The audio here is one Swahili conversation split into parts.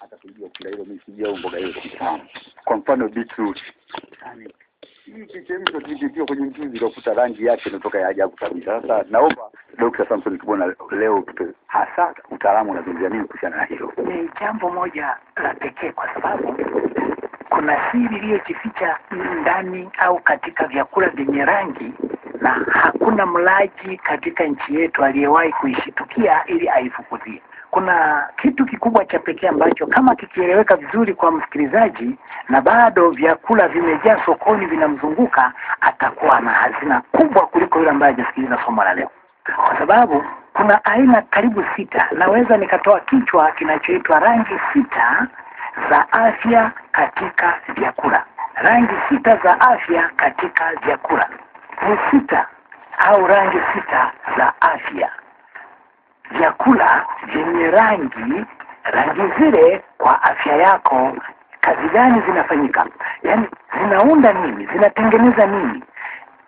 hata kujua kila hilo mimi sijao mboga hiyo. Kwa mfano beetroot. Yaani hii kichemsho kikiwa kwenye mchuzi utakuta rangi yake inatoka ya ajabu kabisa. Sasa naomba Dr. Samson Kibona leo tupe hasa utaalamu unazungumzia nini kuhusiana na hilo. ni jambo moja la pekee kwa sababu kuna siri iliyojificha ndani au katika vyakula vyenye rangi na hakuna mlaji katika nchi yetu aliyewahi kuishitukia ili aifukuzie. Kuna kitu kikubwa cha pekee ambacho kama kikieleweka vizuri kwa msikilizaji na bado vyakula vimejaa sokoni vinamzunguka, atakuwa na hazina kubwa kuliko yule ambaye hajasikiliza somo la leo, kwa sababu kuna aina karibu sita. Naweza nikatoa kichwa kinachoitwa rangi sita za afya katika vyakula. Rangi sita za afya katika vyakula ni sita au rangi sita za afya. Vyakula vyenye rangi, rangi zile kwa afya yako, kazi gani zinafanyika? Yaani zinaunda nini? Zinatengeneza nini?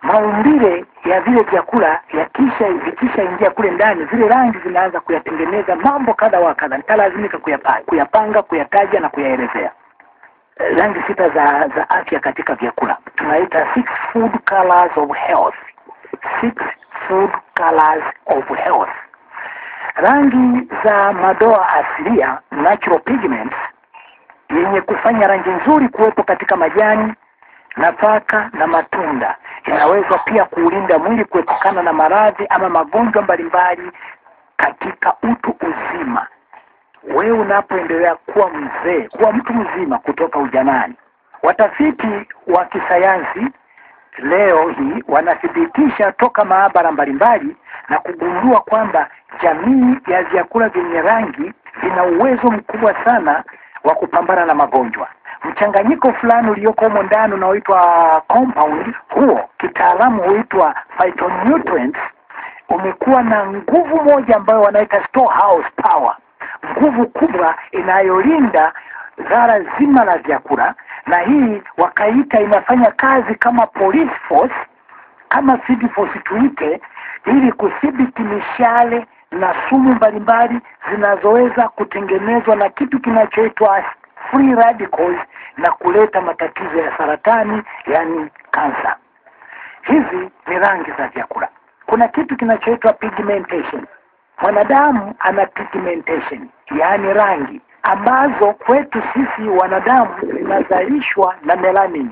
maumbile ya vile vyakula yakisha ingia kule ndani, zile rangi zinaanza kuyatengeneza mambo kadha wa kadha. Nitalazimika kuyapanga, kuyapanga, kuyataja na kuyaelezea. Rangi sita za za afya katika vyakula tunaita six food colors of health. Six food colors of health. Rangi za madoa asilia, natural pigments, yenye kufanya rangi nzuri kuwepo katika majani nafaka na matunda. Inaweza pia kuulinda mwili kuepukana na maradhi ama magonjwa mbalimbali katika utu uzima. Wewe unapoendelea kuwa mzee, kuwa mtu mzima kutoka ujanani. Watafiti wa kisayansi leo hii wanathibitisha toka maabara mbalimbali na kugundua kwamba jamii ya vyakula vyenye rangi vina uwezo mkubwa sana wa kupambana na magonjwa. Mchanganyiko fulani ulioko humo ndani unaoitwa compound huo kitaalamu huitwa phytonutrients umekuwa na nguvu moja ambayo wanaita storehouse power. Nguvu kubwa inayolinda dhara zima la vyakula na hii wakaita inafanya kazi kama police force kama field force tuite ili kudhibiti mishale na sumu mbalimbali zinazoweza kutengenezwa na kitu kinachoitwa free radicals na kuleta matatizo ya saratani yani kansa. Hizi ni rangi za vyakula. Kuna kitu kinachoitwa pigmentation. Mwanadamu ana pigmentation, yaani rangi ambazo kwetu sisi wanadamu zinazalishwa na melanin.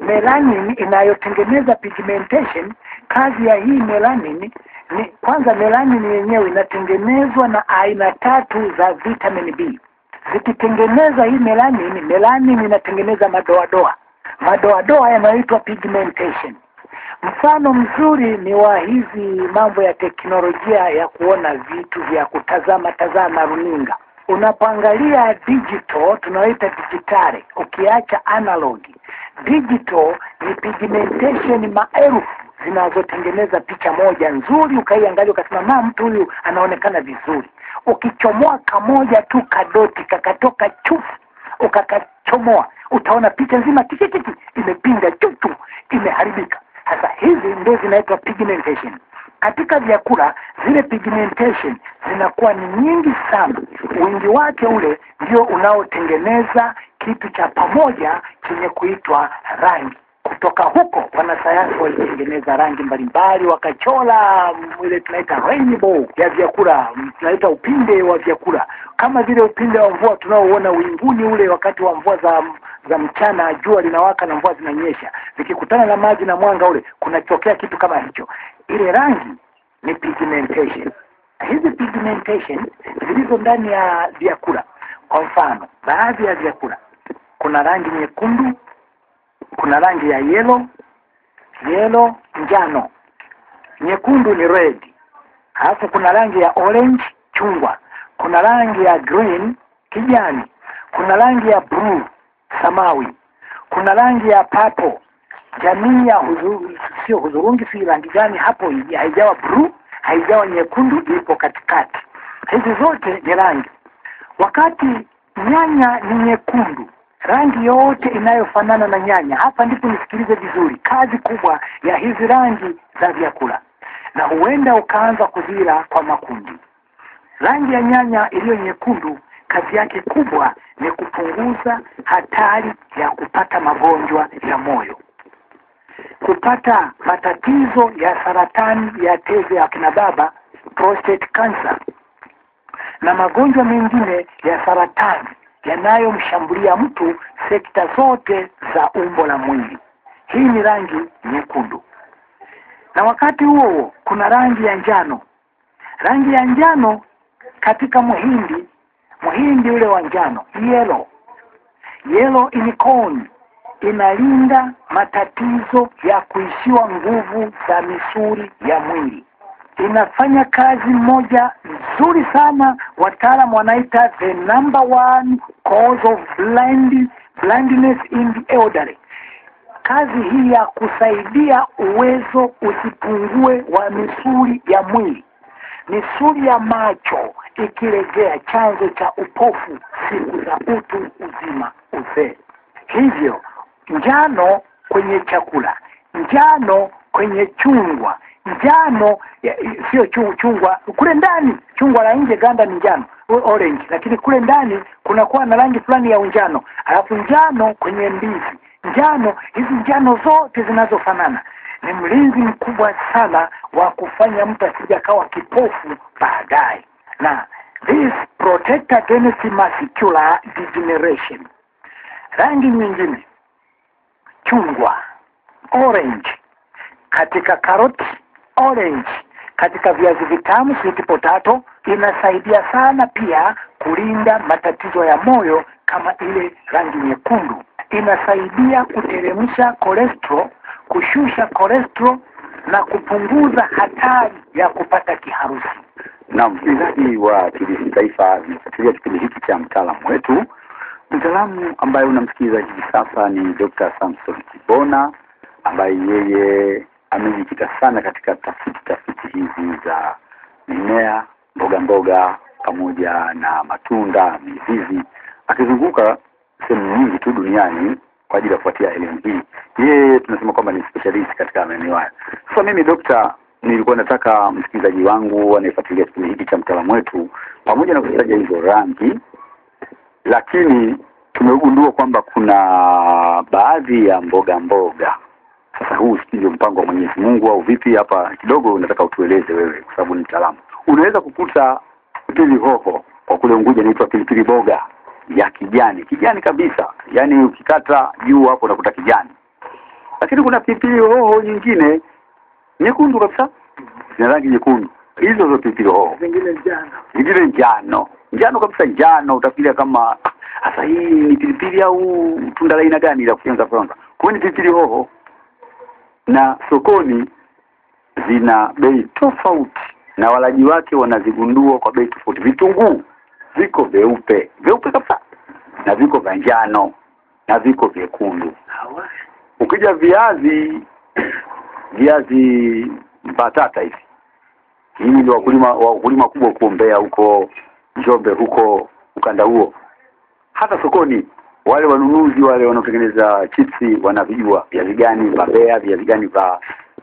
Melanin inayotengeneza pigmentation, kazi ya hii melanin ni kwanza, melanin yenyewe inatengenezwa na aina tatu za vitamin B zikitengeneza hii melanin, melanin inatengeneza madoadoa. Madoadoa yanaitwa pigmentation. Mfano mzuri ni wa hizi mambo ya teknolojia ya kuona vitu vya kutazama tazama runinga. Unapoangalia digital, tunaoita digitali, ukiacha analogi. Digital ni pigmentation maelfu zinazotengeneza picha moja nzuri, ukaiangalia ukasema, ma mtu huyu anaonekana vizuri ukichomoa kamoja tu kadoti kakatoka chufu ukakachomoa utaona picha nzima tikitiki imepinda chutu imeharibika sasa hizi ndio zinaitwa pigmentation katika vyakula zile pigmentation zinakuwa ni nyingi sana. Wingi wake ule ndio unaotengeneza kitu cha pamoja chenye kuitwa rangi kutoka huko wanasayansi walitengeneza rangi mbalimbali wakachola ile tunaita rainbow ya vyakula tunaita upinde wa vyakula. Kama vile upinde wa mvua tunaoona winguni ule wakati wa mvua za za mchana jua linawaka na mvua zinanyesha. Vikikutana na maji na mwanga ule kunatokea kitu kama hicho. Ile rangi ni pigmentation. Hizi pigmentation zilizo ndani ya vyakula kwa mfano baadhi ya vyakula kuna rangi nyekundu kuna rangi ya yellow yellow njano. Nyekundu ni red. Halafu kuna rangi ya orange chungwa. Kuna rangi ya green kijani. Kuna rangi ya blue samawi. Kuna rangi ya purple. Jamii ya huzuru, sio hudhurungi si rangi gani hapo haijawa blue haijawa nyekundu ipo katikati. Hizi zote ni rangi. Wakati nyanya ni nyekundu rangi yote inayofanana na nyanya hapa ndipo nisikilize vizuri kazi kubwa ya hizi rangi za vyakula. Na huenda ukaanza kuzila kwa makundi. Rangi ya nyanya iliyo nyekundu kazi yake kubwa ni kupunguza hatari ya kupata magonjwa ya moyo. Kupata matatizo ya saratani ya tezi ya kina baba prostate cancer na magonjwa mengine ya saratani yanayomshambulia mtu sekta zote za umbo la mwili. Hii ni rangi nyekundu. Na wakati huo kuna rangi ya njano. Rangi ya njano katika muhindi muhindi ule wa njano yellow. Yellow unicorn inalinda matatizo ya kuishiwa nguvu za misuli ya mwili inafanya kazi moja nzuri sana. Wataalamu wanaita the number one cause of blind, blindness in the elderly. Kazi hii ya kusaidia uwezo usipungue wa misuli ya mwili. Misuli ya macho ikilegea chanzo cha upofu siku za utu uzima uzee. Hivyo njano kwenye chakula njano kwenye chungwa njano sio chungwa. Kule ndani chungwa la nje ganda ni njano orange. Lakini kule ndani kunakuwa na rangi fulani ya unjano. Alafu njano kwenye ndizi njano hizi njano zote zinazofanana. Ni mlinzi mkubwa sana wa kufanya mtu asije akawa kipofu baadaye. Na this protect against macular degeneration. Rangi nyingine. Chungwa. Orange. Katika karoti orange katika viazi vitamu sweet potato inasaidia sana pia kulinda matatizo ya moyo kama ile rangi nyekundu inasaidia kuteremsha cholesterol kushusha cholesterol na kupunguza hatari ya kupata kiharusi na msikilizaji wa TBC Taifa nafuatilia kipindi hiki cha mtaalamu wetu. Mtaalamu ambaye unamsikiliza hivi sasa ni Dr. Samson Kibona ambaye yeye amejikita sana katika tafiti tafiti hizi za mimea, mboga mboga pamoja na matunda, mizizi, akizunguka sehemu nyingi tu duniani kwa ajili ya kufuatia elimu hii. Yeye tunasema kwamba ni specialist katika maeneo haya. Sasa mimi dokta, nilikuwa nataka msikilizaji wangu anayefuatilia kipindi hiki cha mtaalamu wetu, pamoja na kutaja hizo rangi, lakini tumegundua kwamba kuna baadhi ya mboga mboga. Sasa huu sijui ndio mpango wa Mwenyezi Mungu au vipi? Hapa kidogo nataka utueleze wewe, kwa sababu ni mtaalamu. Unaweza kukuta pilipili hoho kwa kule Unguja inaitwa pilipili boga ya kijani kijani kabisa, yaani ukikata juu hapo unakuta kijani, lakini kuna pilipili hoho nyingine nyekundu kabisa, zina rangi nyekundu. Hizo zo pilipili hoho. Zingine njano. Ingine njano. Njano kabisa njano. Utafikiria kama ah, sasa hii ni pilipili au tunda la aina gani la kufyonza fyonza kwa ni pilipili hoho na sokoni zina bei tofauti na walaji wake wanazigundua kwa bei tofauti. Vitunguu viko vyeupe vyeupe kabisa na viko vya njano na viko vyekundu. Ukija viazi viazi mbatata hivi. Hii ni wakulima wakulima kubwa kuombea huko Njombe huko ukanda huo. Hata sokoni wale wanunuzi wale wanaotengeneza chipsi wanavijua. Viazi gani vya Mbeya viazi gani vya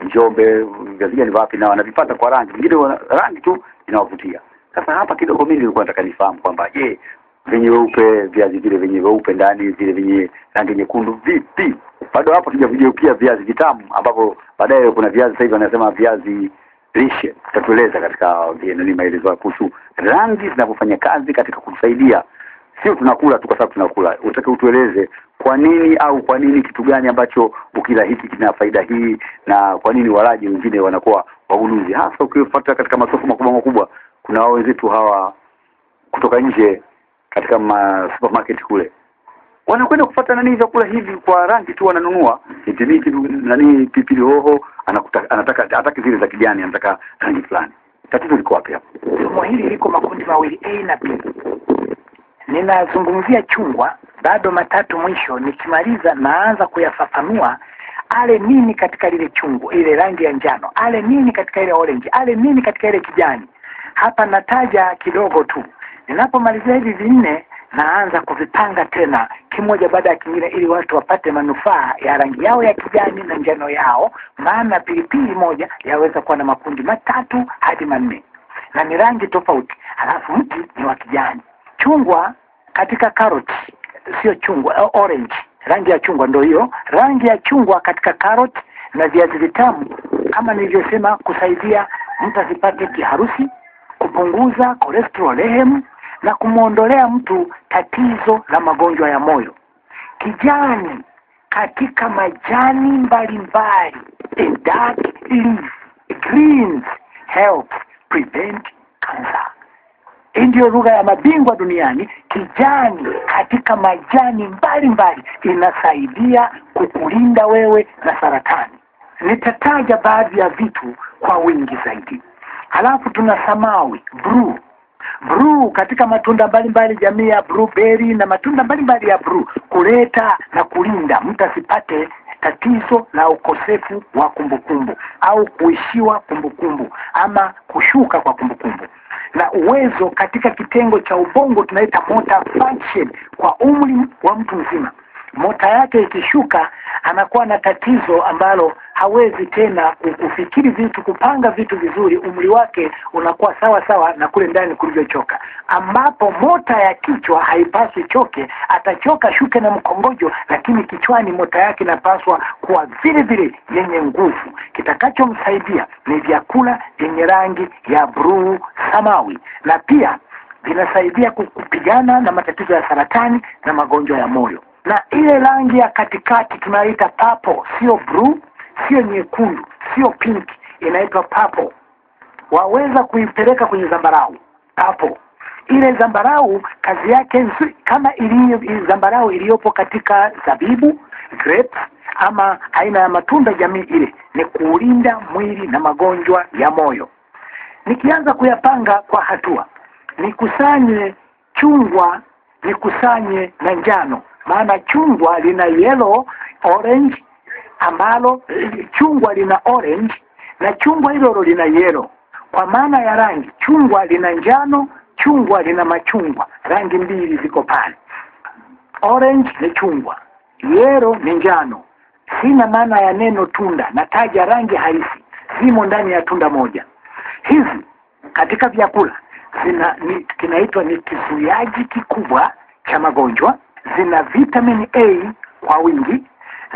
Njombe viazi gani wapi na wanavipata kwa rangi. Vingine rangi tu inawavutia. Sasa hapa kidogo mimi nilikuwa nataka nifahamu kwamba je vyenye weupe viazi vile vyenye weupe ndani vile vyenye rangi nyekundu vipi? Bado hapo tujavigeukia viazi vitamu ambapo baadaye kuna viazi sasa hivi wanasema viazi lishe. Utatueleza katika nini maelezo kuhusu rangi zinavyofanya kazi katika kutusaidia sio tunakula tu kwa sababu tunakula. Utake utueleze kwa nini au kwa nini kitu gani ambacho ukila hiki kina faida hii na kwa nini walaji wengine wanakuwa wagunuzi hasa ukifuata katika masoko makubwa makubwa kuna wao wenzetu hawa kutoka nje katika ma supermarket kule. Wanakwenda kufuata nani vyakula hivi kwa rangi tu wananunua. Itimiki nani pilipili hoho anakuta, anataka hataki zile za kijani anataka rangi fulani. Tatizo liko wapi hapo? Somo hili liko makundi mawili A na B. Ninazungumzia chungwa, bado matatu mwisho. Nikimaliza naanza kuyafafanua, ale nini katika lile chungwa, ile rangi ya njano, ale nini katika ile orange, ale nini katika ile kijani. Hapa nataja kidogo tu. Ninapomalizia hivi vinne, naanza kuvipanga tena kimoja baada ya kingine, ili watu wapate manufaa ya rangi yao ya kijani na njano yao, maana pilipili moja yaweza kuwa na makundi matatu hadi manne na ni rangi tofauti, halafu mti ni wa kijani. Chungwa katika carrot sio chungwa orange. Rangi ya chungwa ndio hiyo. Rangi ya chungwa katika carrot na viazi vitamu kama nilivyosema kusaidia mtu asipate kiharusi kupunguza cholesterol lehemu na kumwondolea mtu tatizo la magonjwa ya moyo. Kijani katika majani mbalimbali. Mbali, dark leaf. Greens help prevent cancer hii ndiyo lugha ya mabingwa duniani. Kijani katika majani mbalimbali inasaidia kukulinda wewe na saratani. Nitataja baadhi ya vitu kwa wingi zaidi. Halafu tuna samawi blue. Blue katika matunda mbalimbali jamii ya blueberry na matunda mbalimbali ya blue kuleta na kulinda. Mtu asipate tatizo la ukosefu wa kumbukumbu au kuishiwa kumbukumbu ama kushuka kwa kumbukumbu na uwezo katika kitengo cha ubongo tunaita motor function kwa umri wa mtu mzima mota yake ikishuka anakuwa na tatizo ambalo hawezi tena kufikiri vitu kupanga vitu vizuri umri wake unakuwa sawa sawa na kule ndani kulivyochoka. Ambapo mota ya kichwa haipaswi choke atachoka shuke na mkongojo lakini kichwani mota yake inapaswa kuwa vile vile yenye nguvu. Kitakachomsaidia ni vyakula vyenye rangi ya bruu samawi. Na pia vinasaidia kupigana na matatizo ya saratani na magonjwa ya moyo na ile rangi ya katikati tunaita purple sio blue sio nyekundu sio pink inaitwa purple. Waweza kuipeleka kwenye zambarau purple. Ile zambarau kazi yake nzuri kama iliyo zambarau iliyopo katika zabibu grapes ama aina ya matunda jamii ile ni kuulinda mwili na magonjwa ya moyo. Nikianza kuyapanga kwa hatua nikusanye chungwa nikusanye na njano maana chungwa lina yellow orange ambalo chungwa lina orange na chungwa hilo lina yellow. Kwa maana ya rangi chungwa lina njano chungwa lina machungwa. Rangi mbili ziko pale. Orange ni chungwa yellow ni njano. Sina maana ya neno tunda nataja rangi halisi. Zimo ndani ya tunda moja. Hizi katika vyakula zina ni, kinaitwa ni kizuiaji kikubwa cha magonjwa zina vitamin A kwa wingi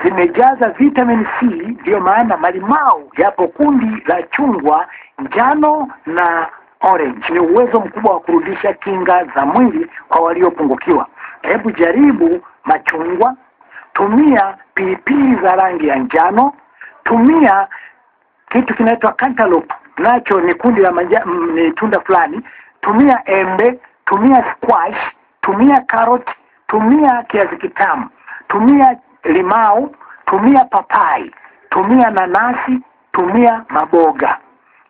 zimejaza vitamin C ndiyo maana malimau yapo kundi la chungwa njano na orange. Ni uwezo mkubwa wa kurudisha kinga za mwili kwa waliopungukiwa. Hebu jaribu machungwa tumia pilipili za rangi ya njano tumia kitu kinaitwa cantaloupe. Nacho ni kundi la manja, m, ni tunda fulani. Tumia embe tumia squash tumia carrot tumia kiazi kitamu tumia limau tumia papai tumia nanasi tumia maboga.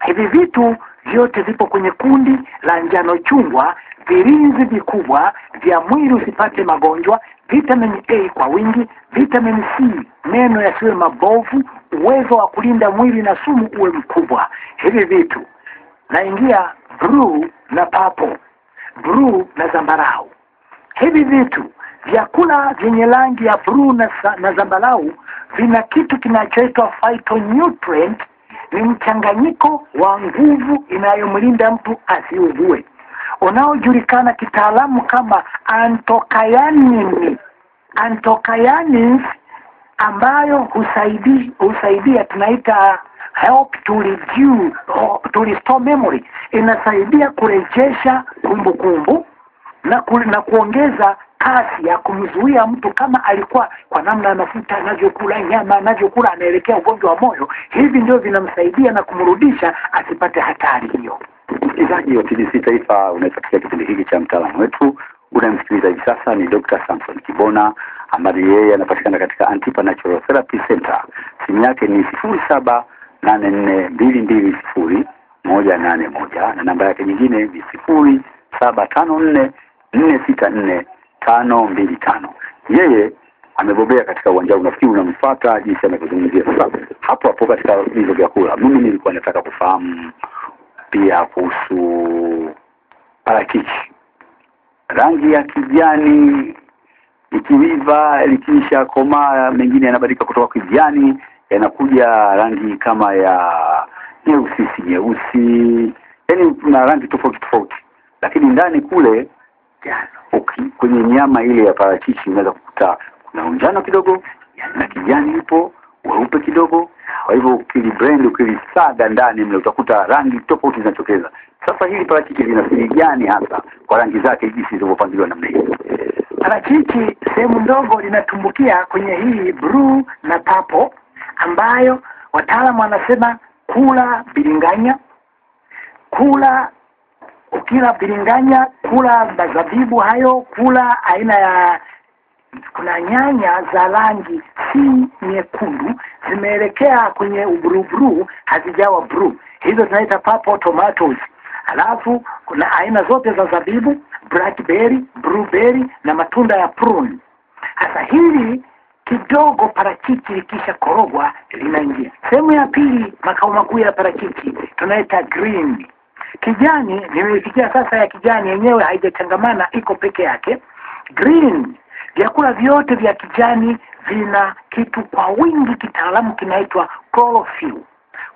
Hivi vitu vyote vipo kwenye kundi la njano chungwa vilinzi vikubwa vya mwili usipate magonjwa vitamin A kwa wingi vitamin C meno yasiwe mabovu uwezo wa kulinda mwili na sumu uwe mkubwa. Hivi vitu. Naingia blue na papo, blue na zambarau hivi vitu vyakula vyenye rangi ya bluu na, na zambarau vina kitu kinachoitwa phytonutrient ni mchanganyiko wa nguvu inayomlinda mtu asiugue. Unaojulikana kitaalamu kama antokayanini antokayanins ambayo husaidia husaidia tunaita help to review to restore memory. Inasaidia kurejesha kumbukumbu na, ku, na kuongeza kasi ya kumzuia mtu kama alikuwa kwa namna mafuta anavyokula nyama anavyokula anaelekea ugonjwa wa moyo. Hivi ndio vinamsaidia na kumrudisha asipate hatari hiyo. Msikilizaji wa TBC Taifa unayefuatilia kipindi hiki cha mtaalamu wetu. Unayemsikiliza hivi sasa ni Dr. Samson Kibona ambaye yeye anapatikana katika Antipa Natural Therapy Center. Simu yake ni sifuri saba nane nne mbili mbili sifuri moja nane moja na namba yake nyingine ni sifuri saba tano nne nne sita nne tano mbili tano. Yeye amebobea katika uwanja huu. Nafikiri unamfuata jinsi anavyozungumzia. Sasa hapo hapo katika hivyo vyakula mimi nilikuwa nataka kufahamu pia kuhusu parachichi. Rangi ya kijani ikiiva likiisha komaa mengine yanabadilika kutoka kijani yanakuja rangi kama ya nyeusi si nyeusi. Yaani kuna rangi tofauti tofauti. Lakini ndani kule kwenye nyama ile ya parachichi unaweza kukuta kuna unjano kidogo na kijani ipo weupe kidogo. Kwa hivyo ukili ukilisaga ndani mle utakuta rangi tofauti zinatokeza. Sasa hili parachichi lina siri gani hasa kwa rangi zake jinsi zilivyopangiliwa namna hii? Parachichi sehemu ndogo linatumbukia kwenye hii blue na papo, ambayo wataalamu wanasema kula biringanya, kula ukila biringanya, kula mazabibu hayo, kula aina ya kuna nyanya za rangi si nyekundu zimeelekea kwenye ubrubru, hazijawa bru, hizo tunaita purple tomatoes. Alafu kuna aina zote za zabibu, blackberry, blueberry na matunda ya prune. Hasa hili kidogo parachichi likisha korogwa linaingia sehemu ya pili. Makao makuu ya parachichi tunaita green. Kijani nimeifikia sasa, ya kijani yenyewe haijachangamana, iko peke yake. Green, vyakula vyote vya kijani vina kitu kwa wingi, kitaalamu kinaitwa chlorophyll.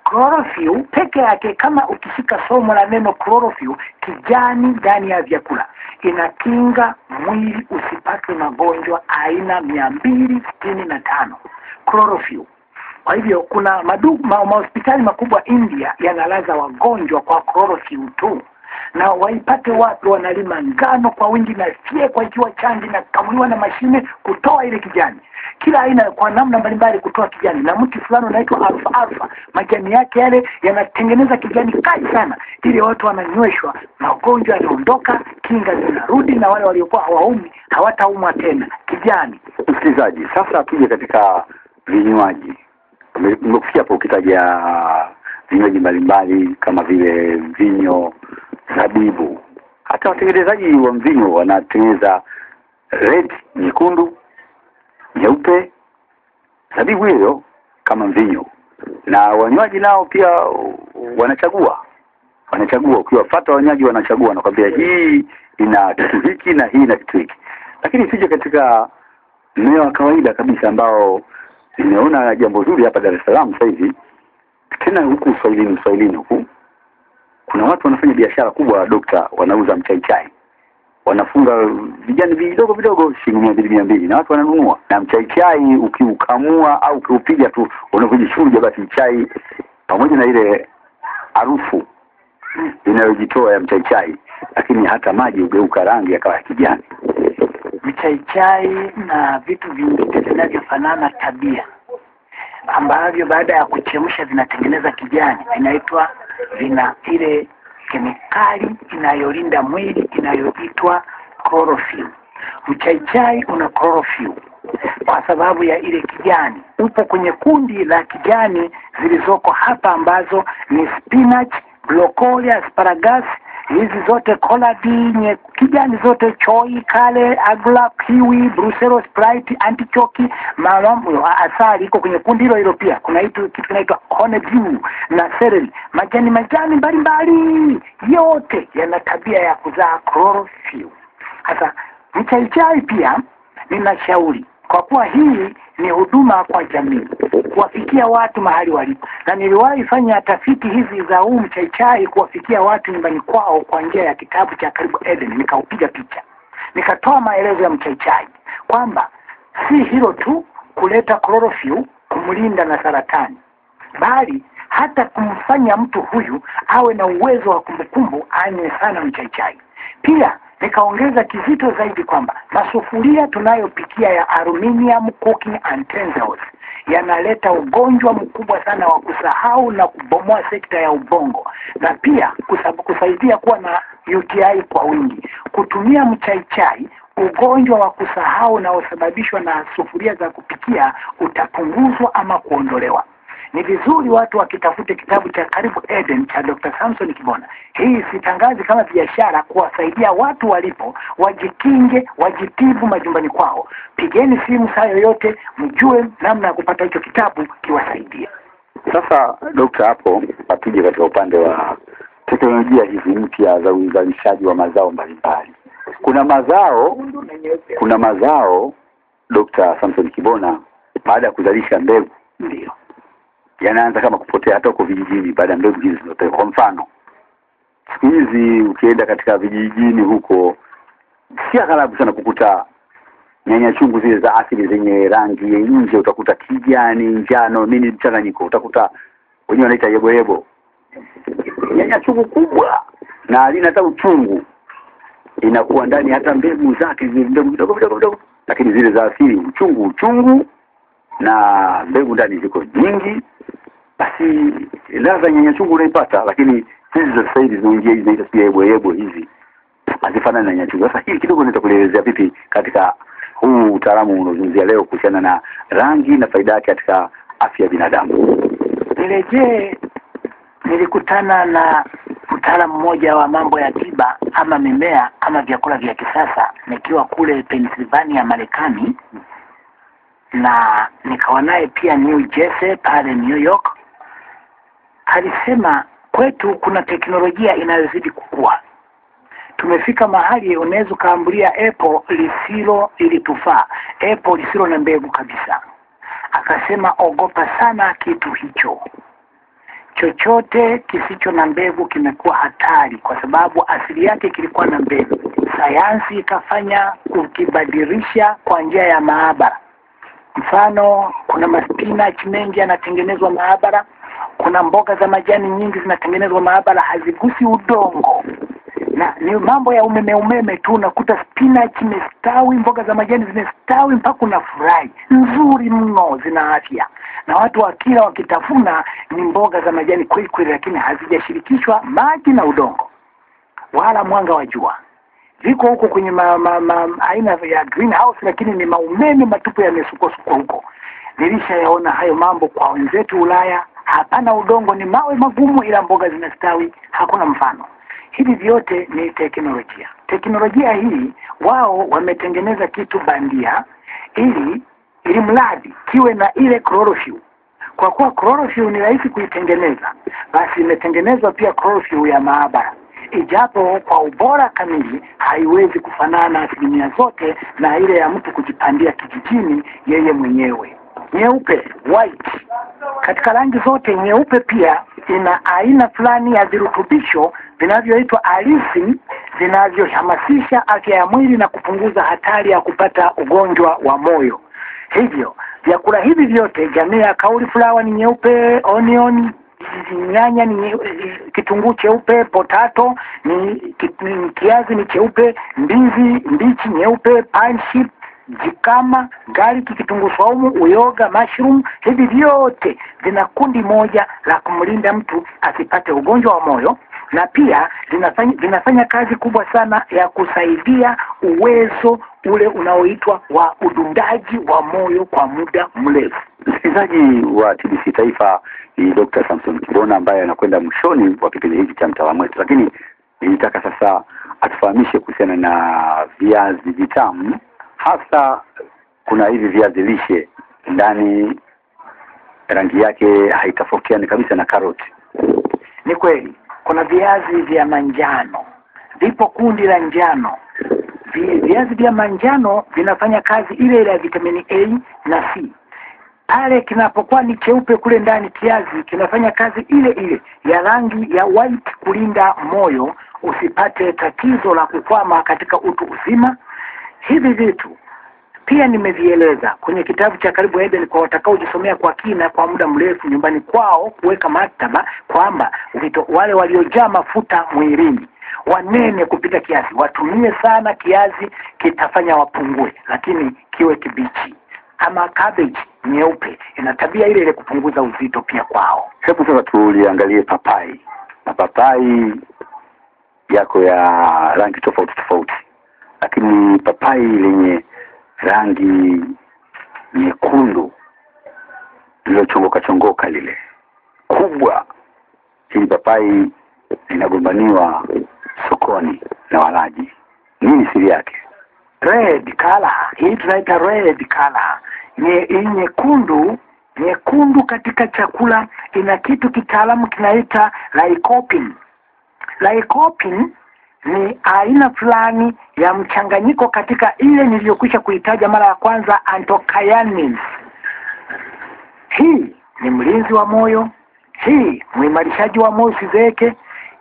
Chlorophyll peke yake, kama ukishika somo la neno chlorophyll, kijani ndani ya vyakula inakinga mwili usipate magonjwa aina mia mbili sitini na tano chlorophyll. Kwa hivyo kuna madu, ma, mahospitali makubwa India yanalaza wagonjwa kwa koro tu, na waipate watu Wanalima ngano kwa wingi na fyekwa ikiwa chandi na kamuliwa na mashine kutoa ile kijani, kila aina kwa namna mbalimbali kutoa kijani, na mti fulani unaitwa alfa alfa, majani yake yale yanatengeneza kijani kali sana, ili watu wananyweshwa, magonjwa yanaondoka, kinga zinarudi, na wale waliokuwa hawaumi hawataumwa tena. Kijani. Msikilizaji, sasa tuje katika vinywaji. Umekufikia hapo ukitaja vinywaji mbalimbali kama vile mvinyo, zabibu. Hata watengenezaji wa mvinyo wanatengeneza red, nyekundu, nyeupe, zabibu hiyo kama mvinyo, na wanywaji nao pia wanachagua wanachagua. Ukiwafata wanywaji wanachagua, wanakwambia hii ina kitu hiki na hii ina kitu hiki, lakini sije katika mmea wa kawaida kabisa ambao nimeona jambo zuri hapa Dar es Salaam sasa hivi, tena huku Uswahilini, Uswahilini huku kuna watu wanafanya biashara kubwa, dokta, wanauza mchai chai, wanafunga vijani vidogo vidogo shilingi mia mbili mia mbili na watu wananunua. Na mchai chai ukiukamua au ukiupiga tu unavyojichuja, basi chai pamoja na ile harufu inayojitoa ya mchai chai, lakini hata maji ugeuka rangi yakawa ya kijani. Mchaichai na vitu vingine vinavyofanana tabia ambavyo baada ya kuchemsha vinatengeneza kijani, vinaitwa vina ile kemikali inayolinda mwili inayoitwa chlorophyll. Mchaichai una chlorophyll kwa sababu ya ile kijani. Upo kwenye kundi la kijani zilizoko hapa ambazo ni spinach, broccoli, asparagus hizi zote koladi nye kijani zote choi kale agla kiwi brusero sprite antichoki mambo asali iko kwenye kundi hilo hilo pia. Kuna kitu kinaitwa honeydew na celery. Majani majani mbalimbali yote yana tabia ya kuzaa chlorophyll. Sasa mchaichai pia ninashauri kwa kuwa hii ni huduma kwa jamii kuwafikia watu mahali walipo, na niliwahi fanya tafiti hizi za huu mchaichai kuwafikia watu nyumbani kwao kwa njia ya kitabu cha Karibu Eden, nikaupiga picha, nikatoa maelezo ya mchaichai kwamba si hilo tu kuleta chlorophyll kumlinda na saratani, bali hata kumfanya mtu huyu awe na uwezo wa kumbukumbu, anywe sana mchaichai. Pia nikaongeza kizito zaidi kwamba masufuria tunayopikia ya aluminium cooking utensils yanaleta ugonjwa mkubwa sana wa kusahau na kubomoa sekta ya ubongo, na pia kusabu, kusaidia kuwa na UTI kwa wingi. Kutumia mchaichai, ugonjwa wa kusahau unaosababishwa na sufuria za kupikia utapunguzwa ama kuondolewa. Ni vizuri watu wakitafute kitabu cha Karibu Eden cha Dr. Samson Kibona. Hii sitangazi kama biashara, kuwasaidia watu walipo, wajikinge, wajitibu majumbani kwao. Pigeni simu saa yoyote, mjue namna ya kupata hicho kitabu kiwasaidie. Sasa dokta, hapo atuje katika upande wa teknolojia hizi mpya za uzalishaji wa mazao mbalimbali. Kuna mazao kuna mazao Dr. Samson Kibona, baada ya kuzalisha mbegu Ndio. Yanaanza kama kupotea hata huko vijijini, baada ya mbegu hizi zimetoka. Kwa mfano, siku hizi ukienda katika vijijini huko si aghalabu sana kukuta nyanya chungu zile za asili zenye rangi nje, utakuta kijani, njano, nini mchanganyiko, utakuta wenyewe wanaita yebo yebo, nyanya chungu kubwa na halina hata uchungu, inakuwa ndani hata mbegu zake zile mbegu vidogo vidogo vidogo, lakini zile za asili uchungu uchungu na mbegu ndani ziko nyingi, basi ladha nyanya chungu unaipata, lakini hizi za sasa hivi zinaingia hizi zinaita pia yebo yebo hizi hazifanani na nyanya chungu. Sasa hili kidogo nitakuelezea vipi katika huu utaalamu unaozungumzia leo kuhusiana na rangi na faida yake katika afya ya binadamu. Nirejee, nilikutana na mtaalamu mmoja wa mambo ya tiba ama mimea ama vyakula vya kisasa nikiwa kule Pennsylvania Marekani, na nikawa naye pia New Jersey pale New York. Alisema kwetu kuna teknolojia inayozidi kukua. Tumefika mahali unaweza ukaambulia epo lisilo ilitufaa, epo lisilo na mbegu kabisa. Akasema ogopa sana kitu hicho chochote kisicho na mbegu kimekuwa hatari, kwa sababu asili yake kilikuwa na mbegu. Sayansi ikafanya kukibadilisha kwa njia ya maabara. Mfano, kuna maspinach mengi yanatengenezwa maabara, kuna mboga za majani nyingi zinatengenezwa maabara, hazigusi udongo na ni mambo ya umeme umeme tu. Unakuta spinach imestawi, mboga za majani zimestawi mpaka unafurahi, nzuri mno, zina afya na watu wakila wakitafuna ni mboga za majani kweli kweli, lakini hazijashirikishwa maji na udongo wala mwanga wa jua. Viko huko kwenye ma, ma, ma, aina ya greenhouse, lakini ni maumeme matupu yamesukwasukwa huko. Nilishayaona hayo mambo kwa wenzetu Ulaya. Hapana udongo, ni mawe magumu, ila mboga zinastawi, hakuna mfano. Hivi vyote ni teknolojia. Teknolojia hii wao wametengeneza kitu bandia ili ili mradi kiwe na ile chlorophyll. Kwa kuwa chlorophyll ni rahisi kuitengeneza, basi imetengenezwa pia chlorophyll ya maabara, ijapo kwa ubora kamili haiwezi kufanana asilimia zote na ile ya mtu kujipandia kijijini yeye mwenyewe. Nyeupe, white, katika rangi zote nyeupe pia ina aina fulani ya virutubisho vinavyoitwa alisi vinavyohamasisha afya ya mwili na kupunguza hatari ya kupata ugonjwa wa moyo. Hivyo vyakula hivi vyote, jamii ya cauliflower ni nyeupe, onion, nyanya ni kitunguu cheupe, potato ni, ni kiazi ni cheupe, ndizi mbichi nyeupe, jikama, garlic, kitunguu saumu, uyoga, mushroom, hivi vyote vina kundi moja la kumlinda mtu asipate ugonjwa wa moyo na pia vinafanya, vinafanya kazi kubwa sana ya kusaidia uwezo ule unaoitwa wa udundaji wa moyo kwa muda mrefu. Msikilizaji wa TBC Taifa ni Dr. Samson Kibona ambaye anakwenda mwishoni wa kipindi hiki cha mtaalamu wetu, lakini nilitaka sasa atufahamishe kuhusiana na viazi vitamu, hasa kuna hivi viazi lishe ndani, rangi yake haitofautiani kabisa na karoti. Ni kweli kuna viazi vya manjano, vipo kundi la njano. Vi- Viazi vya manjano vinafanya kazi ile ile ya vitamini A na C. Pale kinapokuwa ni cheupe kule ndani, kiazi kinafanya kazi ile ile ya rangi ya white, kulinda moyo usipate tatizo la kukwama katika utu uzima. Hivi vitu pia nimevieleza kwenye kitabu cha Karibu Eden kwa watakaojisomea kwa kina kwa muda mrefu nyumbani kwao, kuweka maktaba kwamba wale waliojaa mafuta mwilini wanene kupita kiasi watumie sana kiazi, kitafanya wapungue, lakini kiwe kibichi. Ama cabbage nyeupe ina tabia ile ile kupunguza uzito pia kwao. Hebu sasa tuliangalie papai. Mapapai yako ya rangi tofauti tofauti, lakini papai lenye rangi nyekundu lililochongoka chongoka lile kubwa, hili papai linagombaniwa sokoni na walaji. Nini siri yake? red color hii tunaita red color nye nyekundu nyekundu katika chakula ina kitu kitaalamu kinaita lycopene lycopene ni aina fulani ya mchanganyiko katika ile niliyokwisha kuitaja mara ya kwanza anthocyanins hii ni mlinzi wa moyo hii muimarishaji wa moyo usizeeke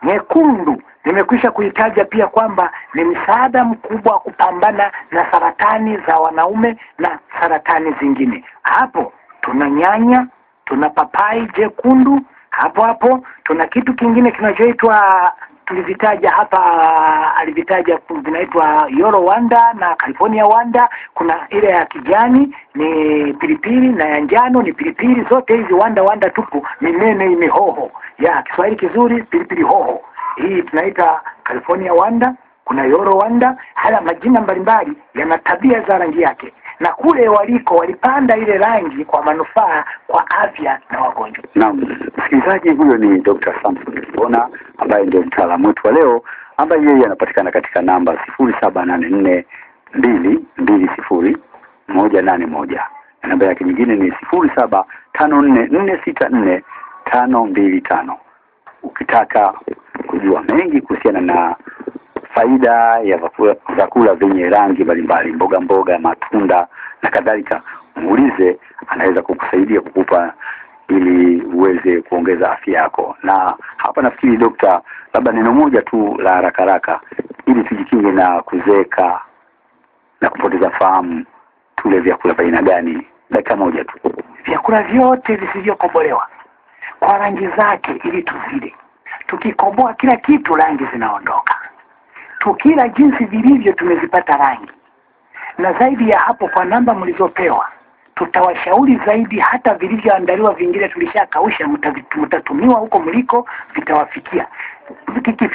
nyekundu Nimekwisha kuitaja pia kwamba ni msaada mkubwa wa kupambana na saratani za wanaume na saratani zingine. Hapo tuna nyanya, tuna papai jekundu, hapo hapo tuna kitu kingine kinachoitwa tulivitaja hapa, alivitaja vinaitwa Yoro Wanda na California Wanda. Kuna ile ya kijani ni pilipili na ya njano ni pilipili. Zote hizi wanda wanda tupu, minene mihoho ya Kiswahili kizuri, pilipili hoho. Hii tunaita California Wanda, kuna Yoro Wanda. Haya majina mbalimbali yana tabia za rangi yake, na kule waliko walipanda ile rangi kwa manufaa kwa afya na wagonjwa. Naam, msikilizaji, huyo ni Dr. Samson Kibona ambaye ndio mtaalamu wetu wa leo, ambaye yeye anapatikana katika namba sifuri saba nane nne mbili mbili sifuri moja nane moja na namba yake nyingine ni sifuri saba tano nne nne sita nne tano mbili tano. Ukitaka kujua mengi kuhusiana na faida ya vyakula vyenye rangi mbalimbali, mboga mboga, matunda na kadhalika, muulize, anaweza kukusaidia kukupa ili uweze kuongeza afya yako. Na hapa nafikiri dokta, labda neno moja tu la haraka haraka, ili tujikinge na kuzeeka na kupoteza fahamu, tule vyakula vya aina gani? Dakika moja tu. Vyakula vyote visivyokobolewa kwa rangi zake, ili tuvile. Tukikoboa kila kitu, rangi zinaondoka. Tukila jinsi vilivyo, tumezipata rangi. Na zaidi ya hapo, kwa namba mlizopewa, tutawashauri zaidi. Hata vilivyoandaliwa vingine tulishakausha, mtatumiwa huko mliko, vitawafikia.